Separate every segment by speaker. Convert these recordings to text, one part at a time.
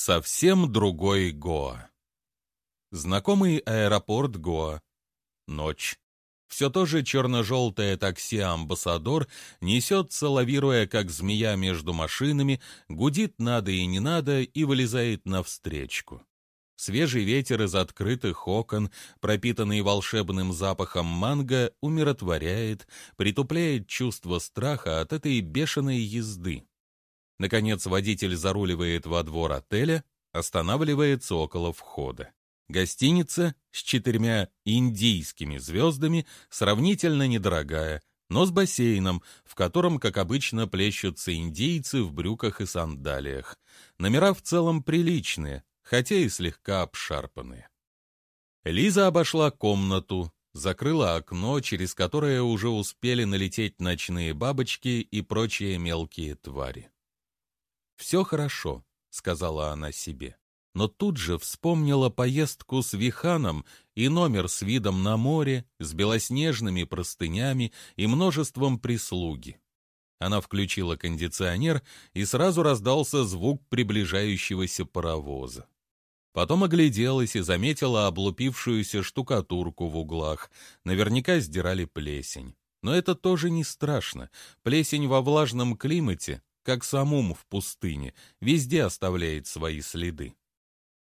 Speaker 1: Совсем другой Гоа. Знакомый аэропорт Гоа. Ночь. Все то же черно-желтое такси «Амбассадор» несется, лавируя, как змея между машинами, гудит надо и не надо и вылезает навстречку. Свежий ветер из открытых окон, пропитанный волшебным запахом манго, умиротворяет, притупляет чувство страха от этой бешеной езды. Наконец водитель заруливает во двор отеля, останавливается около входа. Гостиница с четырьмя индийскими звездами сравнительно недорогая, но с бассейном, в котором, как обычно, плещутся индийцы в брюках и сандалиях. Номера в целом приличные, хотя и слегка обшарпанные. Лиза обошла комнату, закрыла окно, через которое уже успели налететь ночные бабочки и прочие мелкие твари. «Все хорошо», — сказала она себе. Но тут же вспомнила поездку с Виханом и номер с видом на море, с белоснежными простынями и множеством прислуги. Она включила кондиционер, и сразу раздался звук приближающегося паровоза. Потом огляделась и заметила облупившуюся штукатурку в углах. Наверняка сдирали плесень. Но это тоже не страшно. Плесень во влажном климате как самум в пустыне, везде оставляет свои следы.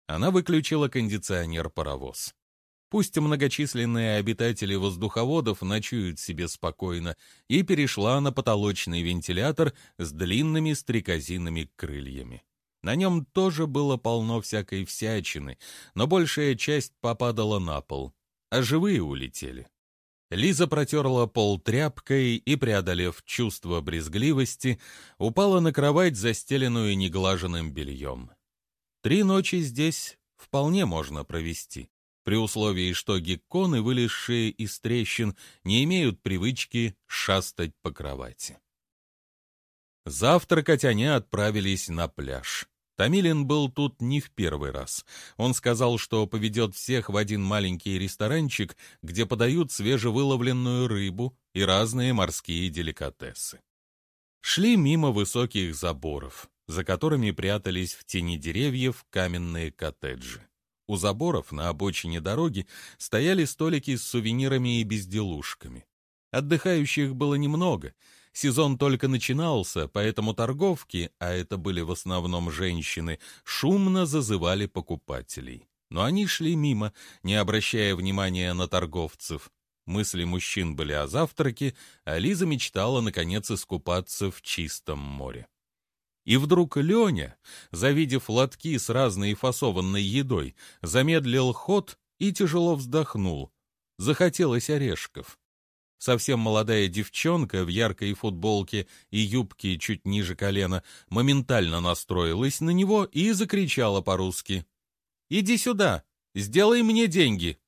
Speaker 1: Она выключила кондиционер-паровоз. Пусть многочисленные обитатели воздуховодов ночуют себе спокойно, и перешла на потолочный вентилятор с длинными стрекозинами крыльями. На нем тоже было полно всякой всячины, но большая часть попадала на пол, а живые улетели. Лиза протерла пол тряпкой и, преодолев чувство брезгливости, упала на кровать, застеленную неглаженным бельем. Три ночи здесь вполне можно провести, при условии, что гекконы, вылезшие из трещин, не имеют привычки шастать по кровати. Завтракать они отправились на пляж. Томилин был тут не в первый раз. Он сказал, что поведет всех в один маленький ресторанчик, где подают свежевыловленную рыбу и разные морские деликатесы. Шли мимо высоких заборов, за которыми прятались в тени деревьев каменные коттеджи. У заборов на обочине дороги стояли столики с сувенирами и безделушками. Отдыхающих было немного — Сезон только начинался, поэтому торговки, а это были в основном женщины, шумно зазывали покупателей. Но они шли мимо, не обращая внимания на торговцев. Мысли мужчин были о завтраке, а Лиза мечтала, наконец, искупаться в чистом море. И вдруг Леня, завидев лотки с разной фасованной едой, замедлил ход и тяжело вздохнул. Захотелось орешков. Совсем молодая девчонка в яркой футболке и юбке чуть ниже колена моментально настроилась на него и закричала по-русски. «Иди сюда! Сделай мне деньги!»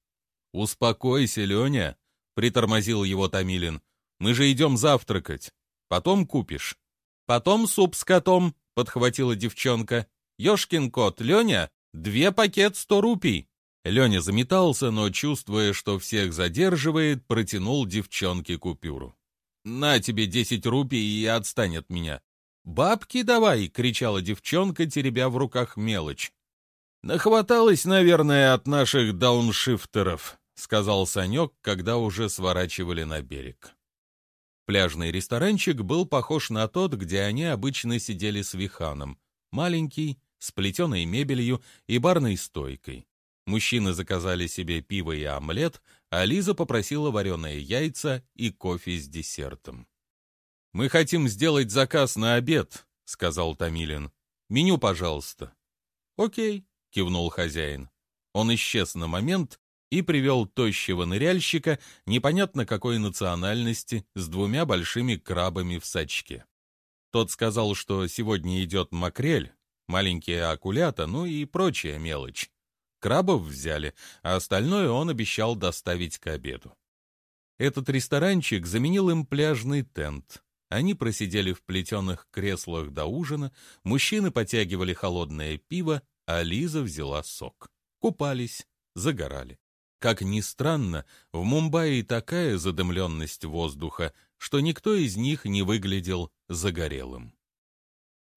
Speaker 1: «Успокойся, Леня!» — притормозил его Томилин. «Мы же идем завтракать. Потом купишь». «Потом суп с котом», — подхватила девчонка. «Ешкин кот, Леня, две пакет сто рупий». Леня заметался, но, чувствуя, что всех задерживает, протянул девчонке купюру. «На тебе десять рупий и отстань от меня». «Бабки давай!» — кричала девчонка, теребя в руках мелочь. «Нахваталась, наверное, от наших дауншифтеров», — сказал Санек, когда уже сворачивали на берег. Пляжный ресторанчик был похож на тот, где они обычно сидели с Виханом. Маленький, с плетеной мебелью и барной стойкой. Мужчины заказали себе пиво и омлет, а Лиза попросила вареные яйца и кофе с десертом. «Мы хотим сделать заказ на обед», — сказал Томилин. «Меню, пожалуйста». «Окей», — кивнул хозяин. Он исчез на момент и привел тощего ныряльщика непонятно какой национальности с двумя большими крабами в сачке. Тот сказал, что сегодня идет макрель, маленькие акулята, ну и прочая мелочь. Крабов взяли, а остальное он обещал доставить к обеду. Этот ресторанчик заменил им пляжный тент. Они просидели в плетеных креслах до ужина, мужчины потягивали холодное пиво, а Лиза взяла сок. Купались, загорали. Как ни странно, в Мумбаи такая задымленность воздуха, что никто из них не выглядел загорелым.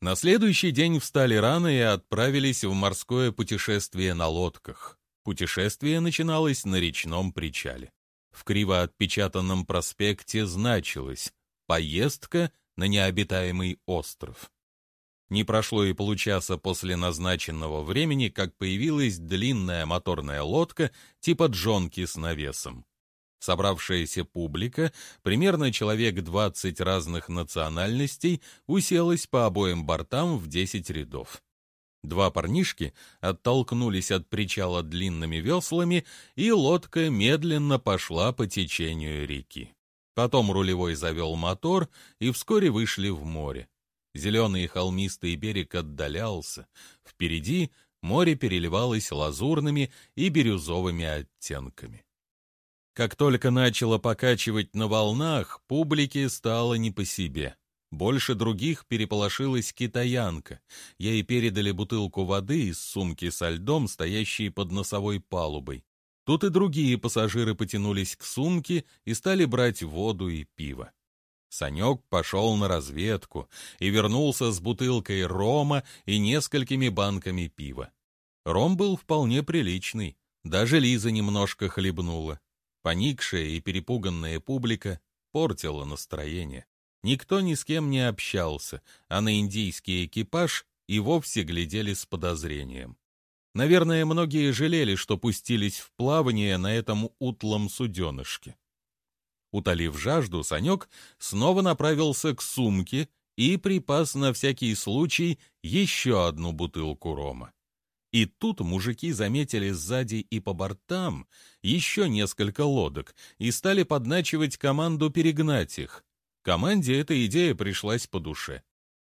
Speaker 1: На следующий день встали рано и отправились в морское путешествие на лодках. Путешествие начиналось на речном причале. В криво отпечатанном проспекте значилось «Поездка на необитаемый остров». Не прошло и получаса после назначенного времени, как появилась длинная моторная лодка типа джонки с навесом. Собравшаяся публика, примерно человек 20 разных национальностей, уселась по обоим бортам в 10 рядов. Два парнишки оттолкнулись от причала длинными веслами, и лодка медленно пошла по течению реки. Потом рулевой завел мотор, и вскоре вышли в море. Зеленый холмистый берег отдалялся. Впереди море переливалось лазурными и бирюзовыми оттенками. Как только начало покачивать на волнах, публике стало не по себе. Больше других переполошилась китаянка. Ей передали бутылку воды из сумки со льдом, стоящей под носовой палубой. Тут и другие пассажиры потянулись к сумке и стали брать воду и пиво. Санек пошел на разведку и вернулся с бутылкой рома и несколькими банками пива. Ром был вполне приличный, даже Лиза немножко хлебнула. Поникшая и перепуганная публика портила настроение. Никто ни с кем не общался, а на индийский экипаж и вовсе глядели с подозрением. Наверное, многие жалели, что пустились в плавание на этом утлом суденышке. Утолив жажду, Санек снова направился к сумке и припас на всякий случай еще одну бутылку рома. И тут мужики заметили сзади и по бортам еще несколько лодок и стали подначивать команду перегнать их. Команде эта идея пришлась по душе.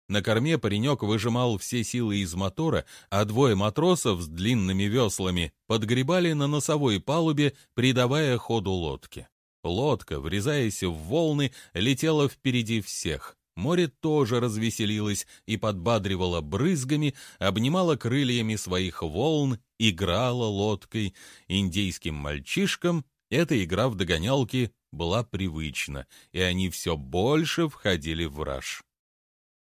Speaker 1: На корме паренек выжимал все силы из мотора, а двое матросов с длинными веслами подгребали на носовой палубе, придавая ходу лодке. Лодка, врезаясь в волны, летела впереди всех. Море тоже развеселилось и подбадривало брызгами, обнимало крыльями своих волн, играло лодкой. Индейским мальчишкам эта игра в догонялки была привычна, и они все больше входили в раж.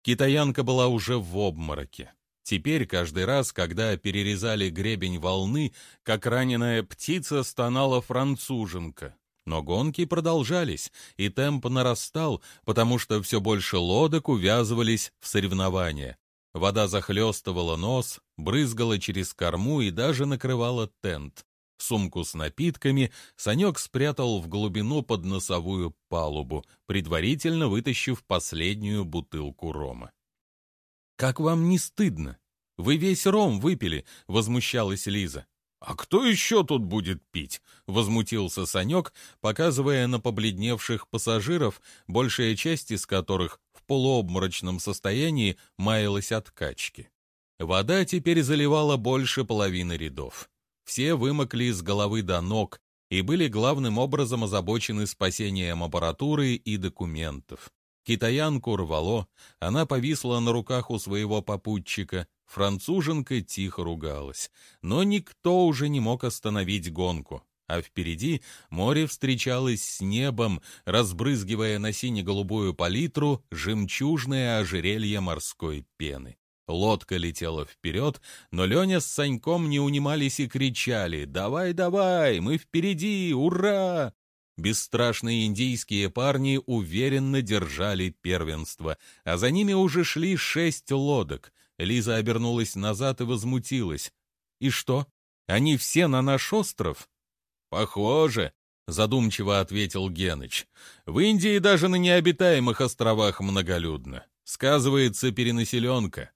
Speaker 1: Китаянка была уже в обмороке. Теперь каждый раз, когда перерезали гребень волны, как раненая птица стонала француженка. Но гонки продолжались, и темп нарастал, потому что все больше лодок увязывались в соревнования. Вода захлестывала нос, брызгала через корму и даже накрывала тент. Сумку с напитками Санек спрятал в глубину под носовую палубу, предварительно вытащив последнюю бутылку рома. «Как вам не стыдно? Вы весь ром выпили!» — возмущалась Лиза. «А кто еще тут будет пить?» — возмутился Санек, показывая на побледневших пассажиров, большая часть из которых в полуобморочном состоянии маялась от качки. Вода теперь заливала больше половины рядов. Все вымокли с головы до ног и были главным образом озабочены спасением аппаратуры и документов. Китаянку рвало, она повисла на руках у своего попутчика, француженка тихо ругалась. Но никто уже не мог остановить гонку, а впереди море встречалось с небом, разбрызгивая на сине-голубую палитру жемчужное ожерелье морской пены. Лодка летела вперед, но Леня с Саньком не унимались и кричали «Давай, давай, мы впереди, ура!» Бесстрашные индийские парни уверенно держали первенство, а за ними уже шли шесть лодок. Лиза обернулась назад и возмутилась. «И что? Они все на наш остров?» «Похоже», — задумчиво ответил Геныч. «В Индии даже на необитаемых островах многолюдно. Сказывается перенаселенка.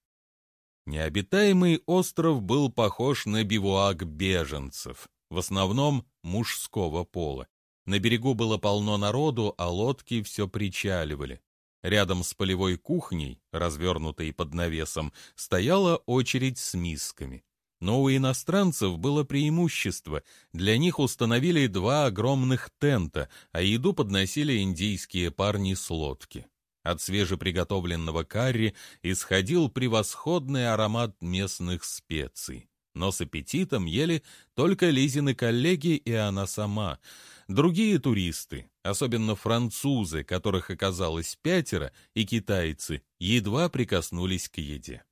Speaker 1: Необитаемый остров был похож на бивуак беженцев, в основном мужского пола. На берегу было полно народу, а лодки все причаливали. Рядом с полевой кухней, развернутой под навесом, стояла очередь с мисками. Но у иностранцев было преимущество. Для них установили два огромных тента, а еду подносили индийские парни с лодки. От свежеприготовленного карри исходил превосходный аромат местных специй. Но с аппетитом ели только Лизины коллеги и она сама. Другие туристы, Особенно французы, которых оказалось пятеро, и китайцы, едва прикоснулись к еде.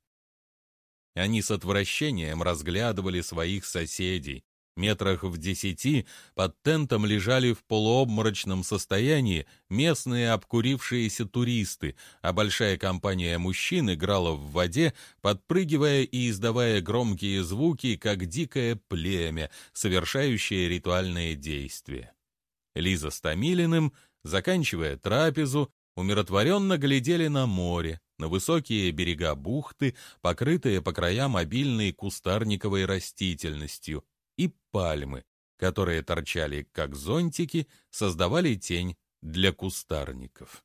Speaker 1: Они с отвращением разглядывали своих соседей, Метрах в десяти под тентом лежали в полуобморочном состоянии местные обкурившиеся туристы, а большая компания мужчин играла в воде, подпрыгивая и издавая громкие звуки, как дикое племя, совершающее ритуальные действия. Лиза с Томилиным, заканчивая трапезу, умиротворенно глядели на море, на высокие берега бухты, покрытые по краям обильной кустарниковой растительностью, и пальмы, которые торчали как зонтики, создавали тень для кустарников.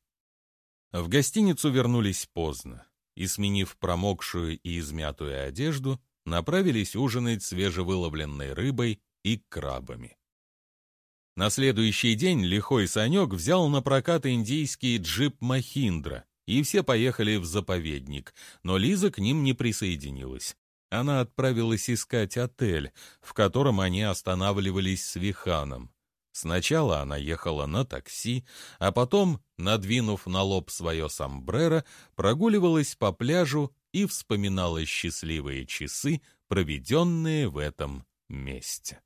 Speaker 1: В гостиницу вернулись поздно и, сменив промокшую и измятую одежду, направились ужинать свежевыловленной рыбой и крабами. На следующий день лихой Санек взял на прокат индийский джип «Махиндра», и все поехали в заповедник, но Лиза к ним не присоединилась она отправилась искать отель, в котором они останавливались с Виханом. Сначала она ехала на такси, а потом, надвинув на лоб свое сомбреро, прогуливалась по пляжу и вспоминала счастливые часы, проведенные в этом месте.